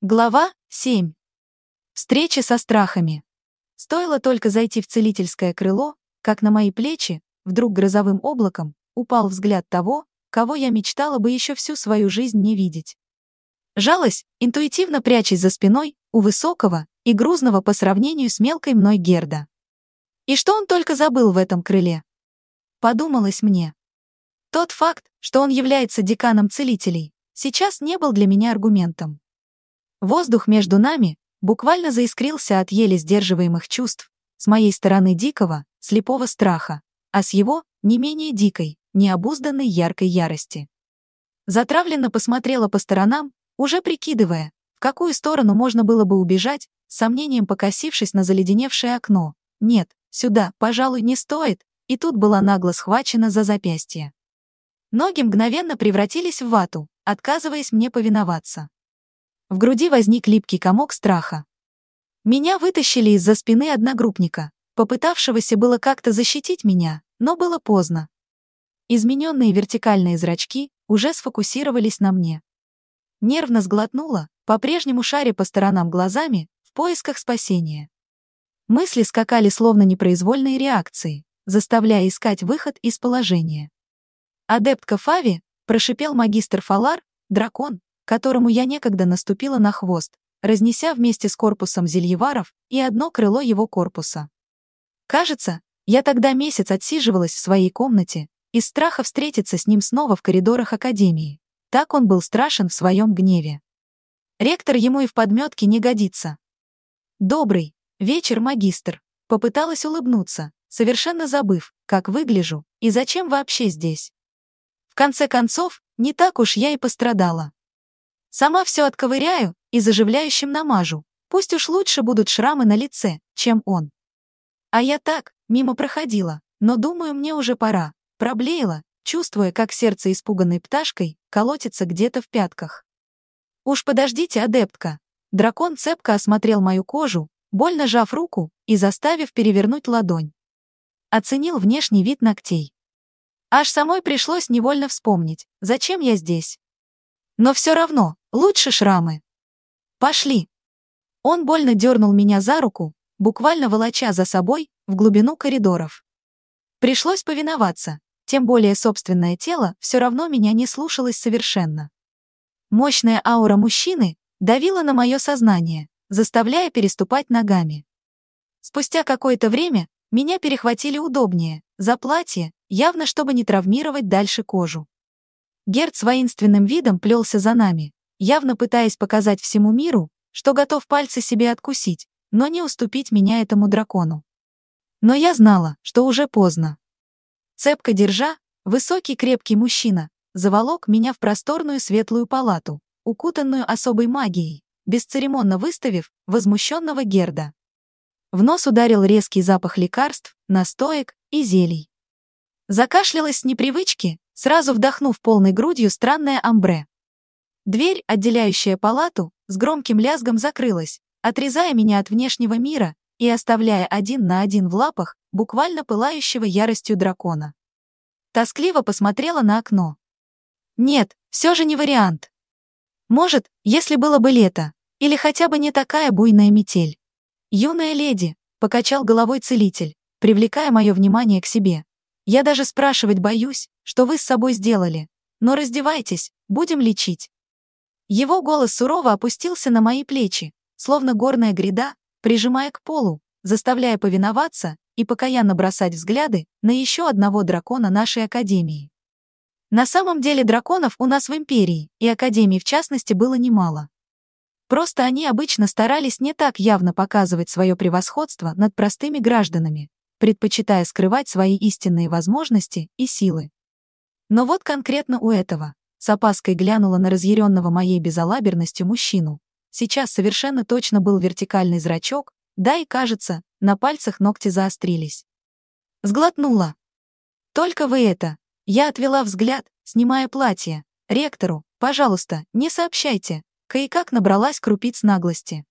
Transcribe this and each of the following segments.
Глава 7. Встречи со страхами. Стоило только зайти в целительское крыло, как на мои плечи, вдруг грозовым облаком, упал взгляд того, кого я мечтала бы еще всю свою жизнь не видеть. Жалась, интуитивно прячась за спиной, у высокого и грузного по сравнению с мелкой мной Герда. И что он только забыл в этом крыле? Подумалось мне. Тот факт, что он является деканом целителей, сейчас не был для меня аргументом. Воздух между нами буквально заискрился от еле сдерживаемых чувств, с моей стороны дикого, слепого страха, а с его не менее дикой, необузданной яркой ярости. Затравленно посмотрела по сторонам, уже прикидывая, в какую сторону можно было бы убежать, с сомнением покосившись на заледеневшее окно. Нет, сюда, пожалуй, не стоит, и тут была нагло схвачена за запястье. Ноги мгновенно превратились в вату, отказываясь мне повиноваться. В груди возник липкий комок страха. Меня вытащили из-за спины одногруппника, попытавшегося было как-то защитить меня, но было поздно. Измененные вертикальные зрачки уже сфокусировались на мне. Нервно сглотнула, по-прежнему шаря по сторонам глазами, в поисках спасения. Мысли скакали словно непроизвольные реакции, заставляя искать выход из положения. «Адептка Фави», — прошипел магистр Фалар, дракон, которому я некогда наступила на хвост, разнеся вместе с корпусом зельеваров и одно крыло его корпуса. Кажется, я тогда месяц отсиживалась в своей комнате, из страха встретиться с ним снова в коридорах Академии. Так он был страшен в своем гневе. Ректор ему и в подметке не годится. «Добрый вечер, магистр», попыталась улыбнуться, совершенно забыв, как выгляжу и зачем вообще здесь. В конце концов, не так уж я и пострадала. Сама все отковыряю и заживляющим намажу. Пусть уж лучше будут шрамы на лице, чем он. А я так, мимо проходила, но думаю, мне уже пора. Проблеяла, чувствуя, как сердце испуганной пташкой колотится где-то в пятках. Уж подождите, адептка. Дракон цепко осмотрел мою кожу, больно жав руку и заставив перевернуть ладонь. Оценил внешний вид ногтей. Аж самой пришлось невольно вспомнить, зачем я здесь. Но все равно, лучше шрамы. Пошли. Он больно дернул меня за руку, буквально волоча за собой в глубину коридоров. Пришлось повиноваться, тем более собственное тело все равно меня не слушалось совершенно. Мощная аура мужчины давила на мое сознание, заставляя переступать ногами. Спустя какое-то время меня перехватили удобнее, за платье, явно чтобы не травмировать дальше кожу. Герд с воинственным видом плелся за нами, явно пытаясь показать всему миру, что готов пальцы себе откусить, но не уступить меня этому дракону. Но я знала, что уже поздно. Цепко держа, высокий крепкий мужчина заволок меня в просторную светлую палату, укутанную особой магией, бесцеремонно выставив возмущенного Герда. В нос ударил резкий запах лекарств, настоек и зелий. Закашлялась с непривычки, сразу вдохнув полной грудью странное амбре. Дверь, отделяющая палату, с громким лязгом закрылась, отрезая меня от внешнего мира и оставляя один на один в лапах буквально пылающего яростью дракона. Тоскливо посмотрела на окно. Нет, все же не вариант. Может, если было бы лето, или хотя бы не такая буйная метель. Юная леди, покачал головой целитель, привлекая мое внимание к себе. Я даже спрашивать боюсь, что вы с собой сделали. Но раздевайтесь, будем лечить. Его голос сурово опустился на мои плечи, словно горная гряда, прижимая к полу, заставляя повиноваться и покаянно бросать взгляды на еще одного дракона нашей Академии. На самом деле драконов у нас в Империи, и Академии в частности было немало. Просто они обычно старались не так явно показывать свое превосходство над простыми гражданами, предпочитая скрывать свои истинные возможности и силы. Но вот конкретно у этого, с опаской глянула на разъяренного моей безалаберностью мужчину. Сейчас совершенно точно был вертикальный зрачок, да и, кажется, на пальцах ногти заострились. Сглотнула. «Только вы это!» Я отвела взгляд, снимая платье. «Ректору, пожалуйста, не сообщайте!» Кое-как набралась крупиц наглости.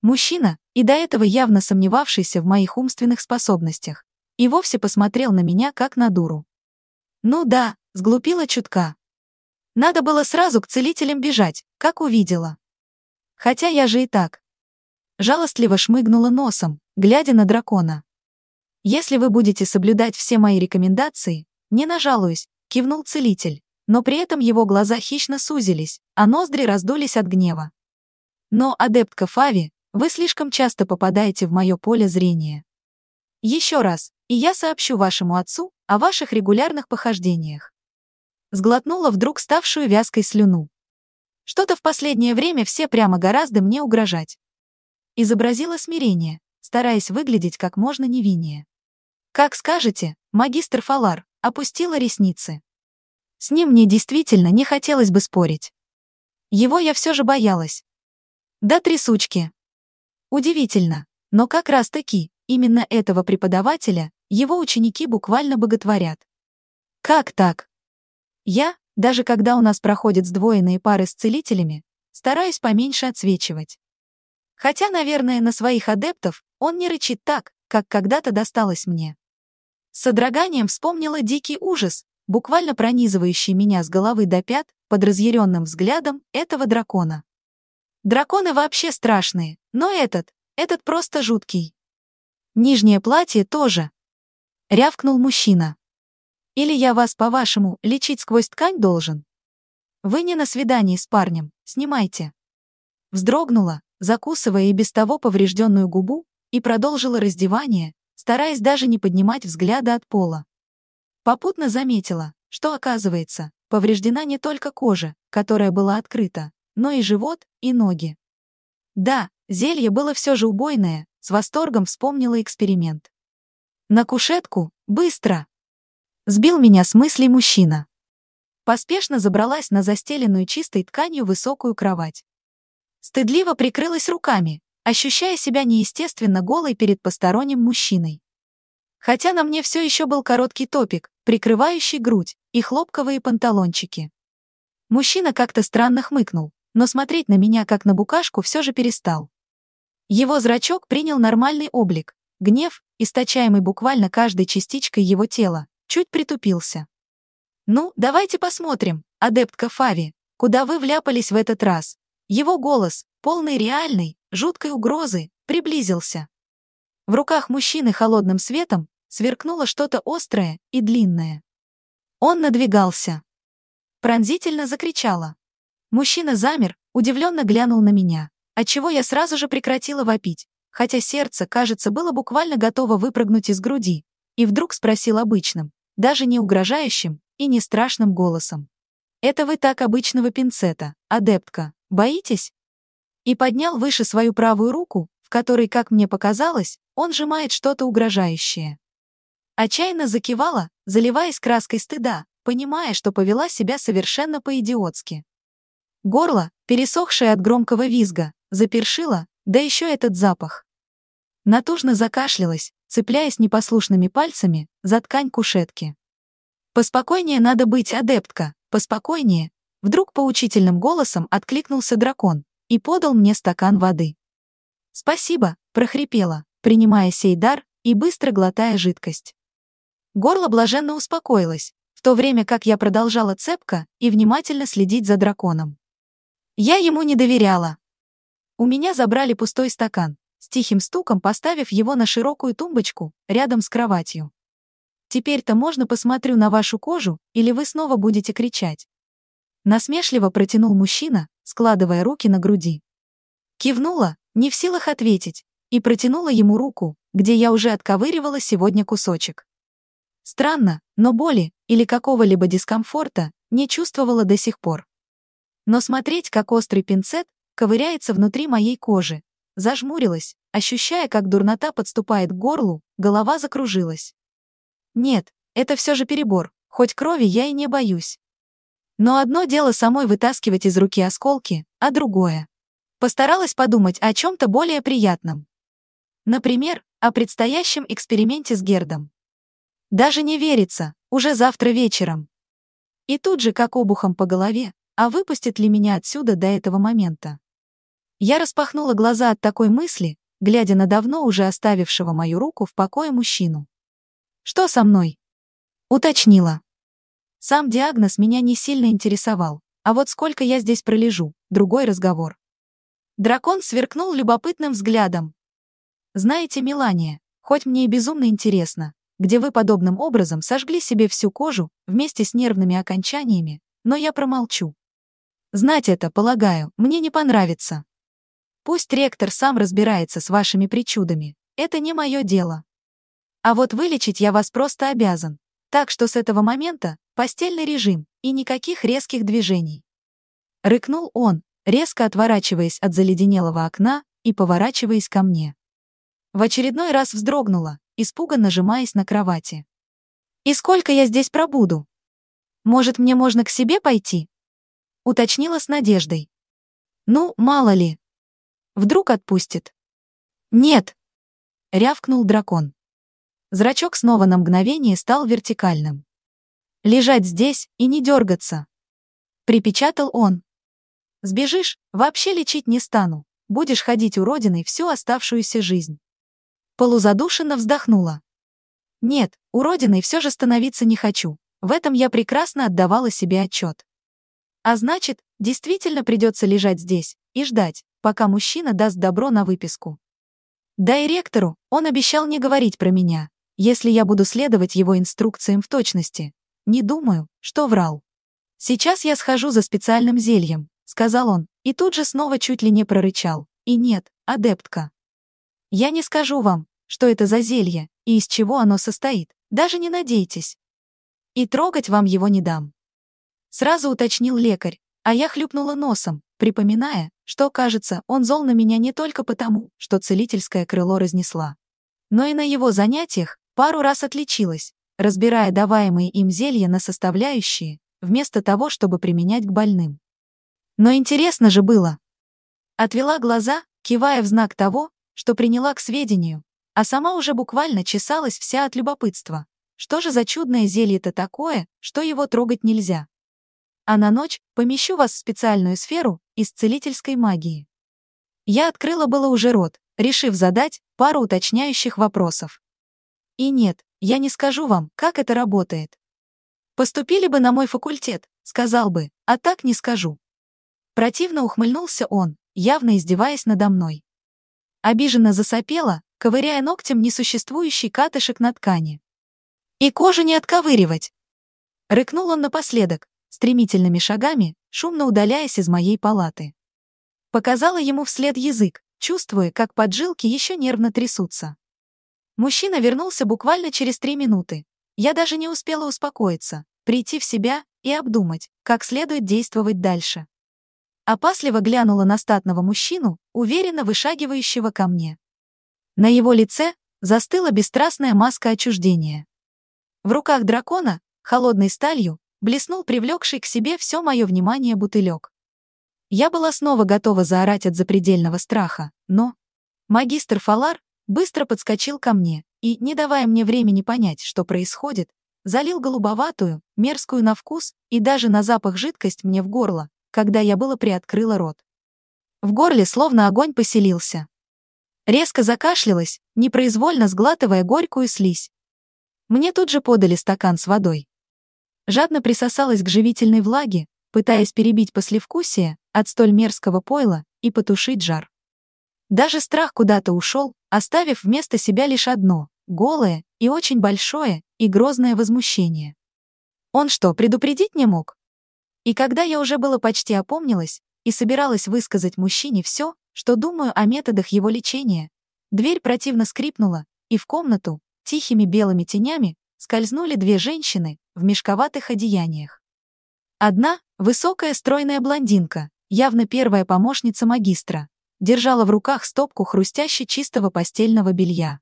Мужчина, и до этого явно сомневавшийся в моих умственных способностях, и вовсе посмотрел на меня как на дуру. Ну да, сглупила чутка. Надо было сразу к целителям бежать, как увидела. Хотя я же и так. Жалостливо шмыгнула носом, глядя на дракона. Если вы будете соблюдать все мои рекомендации, не нажалуюсь, кивнул целитель, но при этом его глаза хищно сузились, а ноздри раздулись от гнева. Но, адептка Фави, вы слишком часто попадаете в мое поле зрения. Еще раз, и я сообщу вашему отцу о ваших регулярных похождениях. Сглотнула вдруг ставшую вязкой слюну. Что-то в последнее время все прямо гораздо мне угрожать. Изобразила смирение, стараясь выглядеть как можно невиннее. Как скажете, магистр Фалар, опустила ресницы. С ним мне действительно не хотелось бы спорить. Его я все же боялась. Да трясучки. Удивительно, но как раз-таки, именно этого преподавателя, его ученики буквально боготворят. Как так? Я, даже когда у нас проходят сдвоенные пары с целителями, стараюсь поменьше отсвечивать. Хотя, наверное, на своих адептов он не рычит так, как когда-то досталось мне. С содроганием вспомнила дикий ужас, буквально пронизывающий меня с головы до пят под разъяренным взглядом этого дракона. Драконы вообще страшные, но этот, этот просто жуткий. Нижнее платье тоже. Рявкнул мужчина. Или я вас, по-вашему, лечить сквозь ткань должен? Вы не на свидании с парнем, снимайте. Вздрогнула, закусывая и без того поврежденную губу, и продолжила раздевание, стараясь даже не поднимать взгляда от пола. Попутно заметила, что, оказывается, повреждена не только кожа, которая была открыта, но и живот, и ноги. Да, зелье было все же убойное, с восторгом вспомнила эксперимент. На кушетку, быстро! Сбил меня с мыслей мужчина. Поспешно забралась на застеленную чистой тканью высокую кровать. Стыдливо прикрылась руками, ощущая себя неестественно голой перед посторонним мужчиной. Хотя на мне все еще был короткий топик, прикрывающий грудь, и хлопковые панталончики. Мужчина как-то странно хмыкнул, но смотреть на меня как на букашку все же перестал. Его зрачок принял нормальный облик, гнев, источаемый буквально каждой частичкой его тела, чуть притупился. «Ну, давайте посмотрим, адептка Фави, куда вы вляпались в этот раз, его голос, полный реальной, жуткой угрозы, приблизился. В руках мужчины холодным светом сверкнуло что-то острое и длинное. Он надвигался. Пронзительно закричала. Мужчина замер, удивленно глянул на меня, отчего я сразу же прекратила вопить, хотя сердце, кажется, было буквально готово выпрыгнуть из груди, и вдруг спросил обычным, даже не угрожающим и не страшным голосом. «Это вы так обычного пинцета, адептка, Боитесь?» И поднял выше свою правую руку, в которой, как мне показалось, он сжимает что-то угрожающее. Отчаянно закивала, заливаясь краской стыда, понимая, что повела себя совершенно по-идиотски. Горло, пересохшее от громкого визга, запершило, да еще этот запах. Натужно закашлялась, цепляясь непослушными пальцами за ткань кушетки. «Поспокойнее надо быть, адептка, поспокойнее, Вдруг поучительным голосом откликнулся дракон и подал мне стакан воды. «Спасибо», — прохрипела, принимая сей дар и быстро глотая жидкость. Горло блаженно успокоилось, в то время как я продолжала цепко и внимательно следить за драконом. Я ему не доверяла. У меня забрали пустой стакан, с тихим стуком поставив его на широкую тумбочку рядом с кроватью. Теперь-то можно посмотрю на вашу кожу, или вы снова будете кричать. Насмешливо протянул мужчина, складывая руки на груди. Кивнула, не в силах ответить, и протянула ему руку, где я уже отковыривала сегодня кусочек. Странно, но боли или какого-либо дискомфорта не чувствовала до сих пор. Но смотреть, как острый пинцет ковыряется внутри моей кожи, зажмурилась, ощущая, как дурнота подступает к горлу, голова закружилась. Нет, это все же перебор, хоть крови я и не боюсь. Но одно дело самой вытаскивать из руки осколки, а другое. Постаралась подумать о чем-то более приятном. Например, о предстоящем эксперименте с Гердом. Даже не верится, уже завтра вечером. И тут же как обухом по голове, а выпустит ли меня отсюда до этого момента? Я распахнула глаза от такой мысли, глядя на давно уже оставившего мою руку в покое мужчину. «Что со мной?» Уточнила. Сам диагноз меня не сильно интересовал, а вот сколько я здесь пролежу, другой разговор. Дракон сверкнул любопытным взглядом. Знаете, Мелания, хоть мне и безумно интересно, где вы подобным образом сожгли себе всю кожу вместе с нервными окончаниями, но я промолчу. Знать это, полагаю, мне не понравится. Пусть ректор сам разбирается с вашими причудами, это не мое дело. А вот вылечить я вас просто обязан. Так что с этого момента постельный режим и никаких резких движений. Рыкнул он, резко отворачиваясь от заледенелого окна и поворачиваясь ко мне. В очередной раз вздрогнула, испуганно нажимаясь на кровати. «И сколько я здесь пробуду? Может, мне можно к себе пойти?» Уточнила с надеждой. «Ну, мало ли. Вдруг отпустит?» «Нет!» — рявкнул дракон. Зрачок снова на мгновение стал вертикальным. «Лежать здесь и не дергаться!» Припечатал он. «Сбежишь, вообще лечить не стану. Будешь ходить уродиной всю оставшуюся жизнь». Полузадушенно вздохнула. Нет, уродиной все же становиться не хочу. В этом я прекрасно отдавала себе отчет. А значит, действительно придется лежать здесь и ждать, пока мужчина даст добро на выписку. Да и ректору он обещал не говорить про меня, если я буду следовать его инструкциям в точности. Не думаю, что врал. «Сейчас я схожу за специальным зельем», — сказал он, и тут же снова чуть ли не прорычал. «И нет, адептка, я не скажу вам, что это за зелье и из чего оно состоит, даже не надейтесь. И трогать вам его не дам. Сразу уточнил лекарь, а я хлюпнула носом, припоминая, что, кажется, он зол на меня не только потому, что целительское крыло разнесла, но и на его занятиях пару раз отличилась, разбирая даваемые им зелья на составляющие, вместо того, чтобы применять к больным. Но интересно же было. Отвела глаза, кивая в знак того, что приняла к сведению, а сама уже буквально чесалась вся от любопытства. Что же за чудное зелье-то такое, что его трогать нельзя? А на ночь помещу вас в специальную сферу исцелительской магии. Я открыла было уже рот, решив задать пару уточняющих вопросов. И нет, я не скажу вам, как это работает. Поступили бы на мой факультет, сказал бы, а так не скажу. Противно ухмыльнулся он, явно издеваясь надо мной. Обиженно засопела, ковыряя ногтем несуществующий катышек на ткани. «И кожу не отковыривать!» Рыкнул он напоследок, стремительными шагами, шумно удаляясь из моей палаты. Показала ему вслед язык, чувствуя, как поджилки еще нервно трясутся. Мужчина вернулся буквально через три минуты. Я даже не успела успокоиться, прийти в себя и обдумать, как следует действовать дальше. Опасливо глянула на статного мужчину, уверенно вышагивающего ко мне. На его лице застыла бесстрастная маска отчуждения. В руках дракона, холодной сталью, блеснул привлекший к себе все мое внимание бутылек. Я была снова готова заорать от запредельного страха, но... Магистр Фалар быстро подскочил ко мне и, не давая мне времени понять, что происходит, залил голубоватую, мерзкую на вкус и даже на запах жидкость мне в горло, когда я было приоткрыла рот. В горле словно огонь поселился. Резко закашлялась, непроизвольно сглатывая горькую слизь. Мне тут же подали стакан с водой. Жадно присосалась к живительной влаге, пытаясь перебить послевкусие от столь мерзкого пойла и потушить жар. Даже страх куда-то ушел, оставив вместо себя лишь одно — голое и очень большое и грозное возмущение. Он что, предупредить не мог? И когда я уже было почти опомнилась и собиралась высказать мужчине все, что думаю о методах его лечения, дверь противно скрипнула, и в комнату, тихими белыми тенями, скользнули две женщины в мешковатых одеяниях. Одна, высокая стройная блондинка, явно первая помощница магистра, держала в руках стопку хрустяще чистого постельного белья.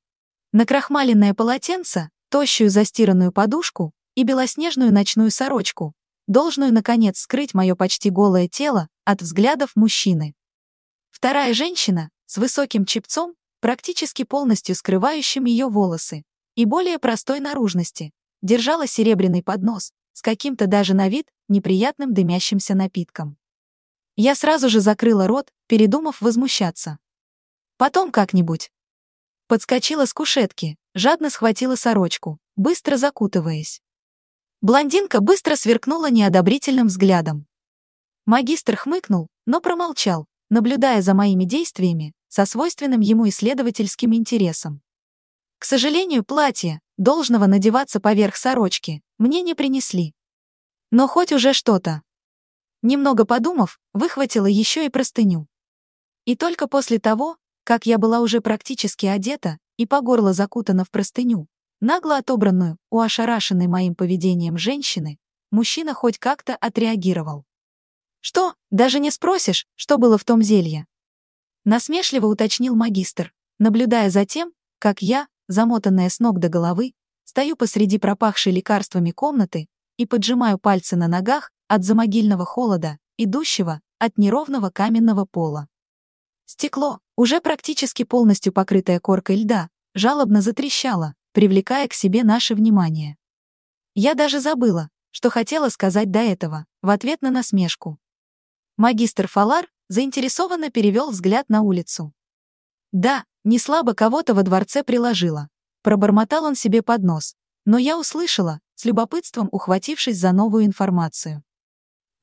Накрахмаленное полотенце, тощую застиранную подушку и белоснежную ночную сорочку, должную, наконец, скрыть мое почти голое тело от взглядов мужчины. Вторая женщина с высоким чепцом, практически полностью скрывающим ее волосы, и более простой наружности, держала серебряный поднос с каким-то даже на вид неприятным дымящимся напитком. Я сразу же закрыла рот, передумав возмущаться. Потом как-нибудь. Подскочила с кушетки, жадно схватила сорочку, быстро закутываясь. Блондинка быстро сверкнула неодобрительным взглядом. Магистр хмыкнул, но промолчал, наблюдая за моими действиями со свойственным ему исследовательским интересом. К сожалению, платье, должного надеваться поверх сорочки, мне не принесли. Но хоть уже что-то. Немного подумав, выхватила еще и простыню. И только после того, как я была уже практически одета и по горло закутана в простыню, нагло отобранную у ошарашенной моим поведением женщины, мужчина хоть как-то отреагировал. «Что, даже не спросишь, что было в том зелье?» Насмешливо уточнил магистр, наблюдая за тем, как я, замотанная с ног до головы, стою посреди пропахшей лекарствами комнаты и поджимаю пальцы на ногах от замогильного холода, идущего от неровного каменного пола. Стекло, уже практически полностью покрытое коркой льда, жалобно затрещало, привлекая к себе наше внимание. Я даже забыла, что хотела сказать до этого, в ответ на насмешку. Магистр Фалар заинтересованно перевел взгляд на улицу. Да, не слабо кого-то во дворце приложила. Пробормотал он себе под нос, но я услышала, с любопытством ухватившись за новую информацию.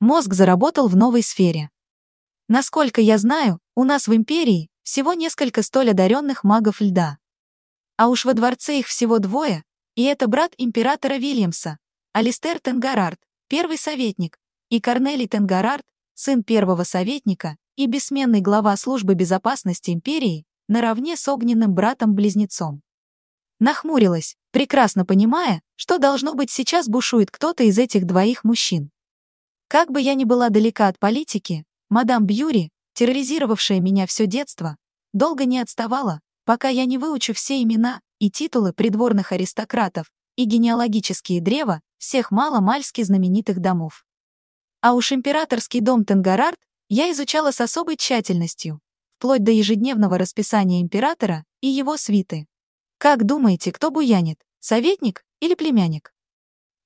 Мозг заработал в новой сфере. Насколько я знаю, у нас в Империи всего несколько столь одаренных магов льда. А уж во дворце их всего двое, и это брат императора Вильямса, Алистер Тенгарард, первый советник, и Корнелий Тенгарард, сын первого советника и бессменный глава службы безопасности империи, наравне с огненным братом-близнецом. Нахмурилась, прекрасно понимая, что должно быть сейчас бушует кто-то из этих двоих мужчин. Как бы я ни была далека от политики, мадам Бьюри, терроризировавшая меня все детство, долго не отставала, пока я не выучу все имена и титулы придворных аристократов и генеалогические древа всех мало-мальски знаменитых домов. А уж императорский дом Тенгарард я изучала с особой тщательностью, вплоть до ежедневного расписания императора и его свиты. Как думаете, кто буянит, советник или племянник?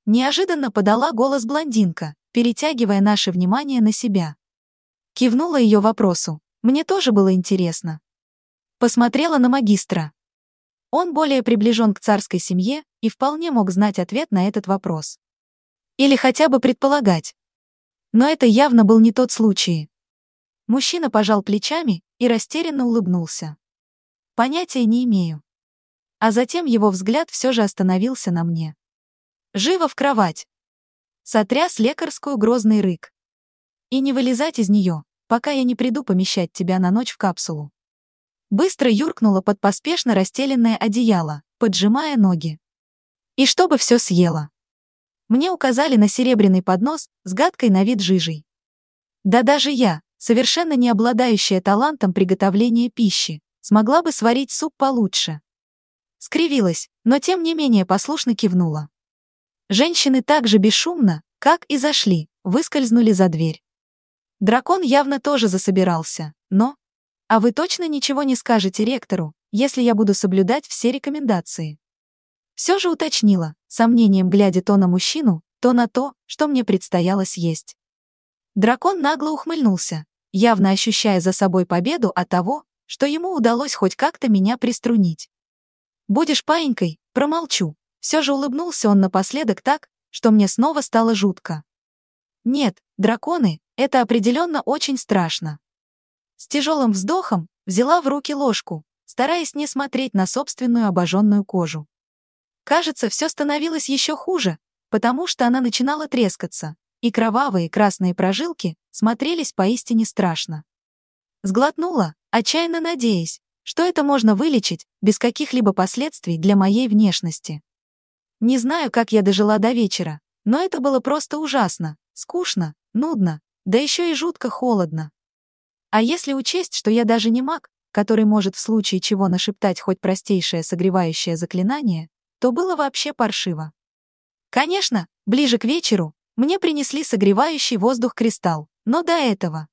Неожиданно подала голос блондинка, перетягивая наше внимание на себя. Кивнула ее вопросу. Мне тоже было интересно. Посмотрела на магистра. Он более приближен к царской семье и вполне мог знать ответ на этот вопрос. Или хотя бы предполагать, но это явно был не тот случай. Мужчина пожал плечами и растерянно улыбнулся. Понятия не имею. А затем его взгляд все же остановился на мне. «Живо в кровать!» Сотряс лекарскую грозный рык. «И не вылезать из нее, пока я не приду помещать тебя на ночь в капсулу». Быстро юркнула под поспешно расстеленное одеяло, поджимая ноги. И чтобы все съела. Мне указали на серебряный поднос с гадкой на вид жижей. Да даже я, совершенно не обладающая талантом приготовления пищи, смогла бы сварить суп получше. Скривилась, но тем не менее послушно кивнула. Женщины так же бесшумно, как и зашли, выскользнули за дверь. Дракон явно тоже засобирался, но... А вы точно ничего не скажете ректору, если я буду соблюдать все рекомендации? Все же уточнила, сомнением глядя то на мужчину, то на то, что мне предстояло съесть. Дракон нагло ухмыльнулся, явно ощущая за собой победу от того, что ему удалось хоть как-то меня приструнить. «Будешь паинькой, промолчу», все же улыбнулся он напоследок так, что мне снова стало жутко. Нет, драконы — это определенно очень страшно. С тяжелым вздохом взяла в руки ложку, стараясь не смотреть на собственную обожженную кожу. Кажется, все становилось еще хуже, потому что она начинала трескаться, и кровавые красные прожилки смотрелись поистине страшно. Сглотнула, отчаянно надеясь, что это можно вылечить без каких-либо последствий для моей внешности. Не знаю, как я дожила до вечера, но это было просто ужасно, скучно, нудно, да еще и жутко холодно. А если учесть, что я даже не маг, который может в случае чего нашептать хоть простейшее согревающее заклинание, то было вообще паршиво. Конечно, ближе к вечеру мне принесли согревающий воздух кристалл, но до этого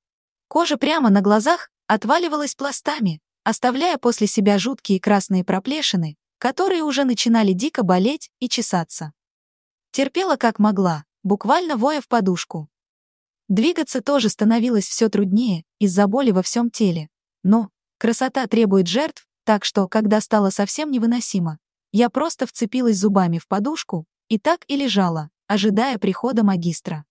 кожа прямо на глазах отваливалась пластами, оставляя после себя жуткие красные проплешины, которые уже начинали дико болеть и чесаться. Терпела как могла, буквально воя в подушку. Двигаться тоже становилось все труднее из-за боли во всем теле. Но красота требует жертв, так что, когда стало совсем невыносимо, я просто вцепилась зубами в подушку и так и лежала, ожидая прихода магистра.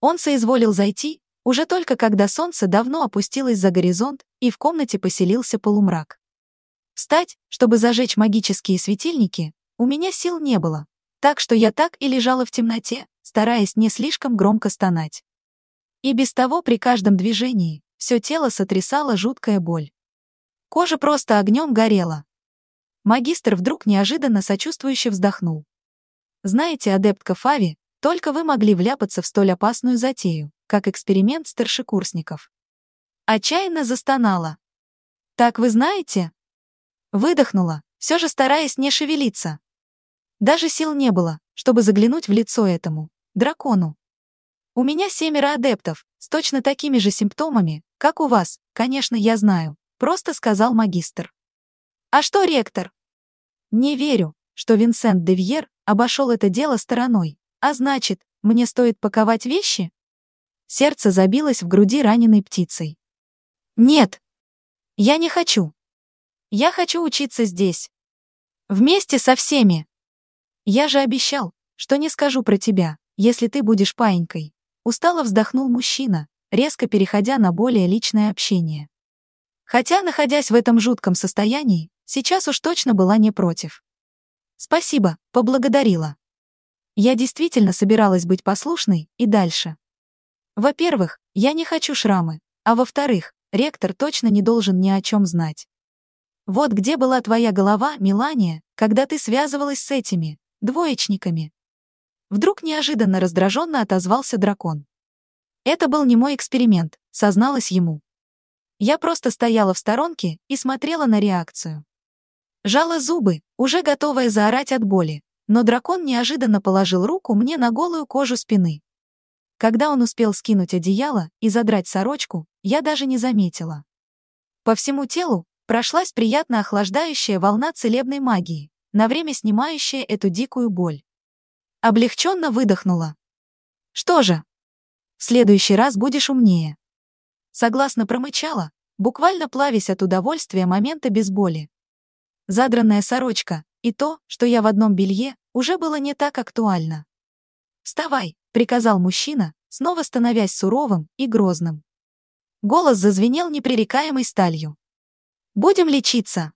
Он соизволил зайти, уже только когда солнце давно опустилось за горизонт и в комнате поселился полумрак. Встать, чтобы зажечь магические светильники, у меня сил не было, так что я так и лежала в темноте, стараясь не слишком громко стонать. И без того при каждом движении все тело сотрясало жуткая боль. Кожа просто огнем горела. Магистр вдруг неожиданно сочувствующе вздохнул. Знаете, адептка Фави, только вы могли вляпаться в столь опасную затею, как эксперимент старшекурсников. Отчаянно застонала. «Так вы знаете?» Выдохнула, все же стараясь не шевелиться. Даже сил не было, чтобы заглянуть в лицо этому, дракону. У меня семеро адептов, с точно такими же симптомами, как у вас, конечно, я знаю, просто сказал магистр. А что ректор? Не верю, что Винсент де Вьер обошел это дело стороной. А значит, мне стоит паковать вещи? Сердце забилось в груди раненой птицей. Нет. Я не хочу. Я хочу учиться здесь. Вместе со всеми. Я же обещал, что не скажу про тебя, если ты будешь паинькой. Устало вздохнул мужчина, резко переходя на более личное общение. Хотя, находясь в этом жутком состоянии, сейчас уж точно была не против. Спасибо, поблагодарила. Я действительно собиралась быть послушной и дальше. Во-первых, я не хочу шрамы, а во-вторых, ректор точно не должен ни о чем знать. Вот где была твоя голова, Милания, когда ты связывалась с этими двоечниками. Вдруг неожиданно раздраженно отозвался дракон. Это был не мой эксперимент, созналась ему. Я просто стояла в сторонке и смотрела на реакцию. Жала зубы, уже готовая заорать от боли, но дракон неожиданно положил руку мне на голую кожу спины. Когда он успел скинуть одеяло и задрать сорочку, я даже не заметила. По всему телу прошлась приятно охлаждающая волна целебной магии, на время снимающая эту дикую боль. Облегченно выдохнула. Что же? В следующий раз будешь умнее. Согласно промычала, буквально плавясь от удовольствия момента без боли. Задранная сорочка и то, что я в одном белье, уже было не так актуально. «Вставай!» — приказал мужчина, снова становясь суровым и грозным. Голос зазвенел непререкаемой сталью. «Будем лечиться!»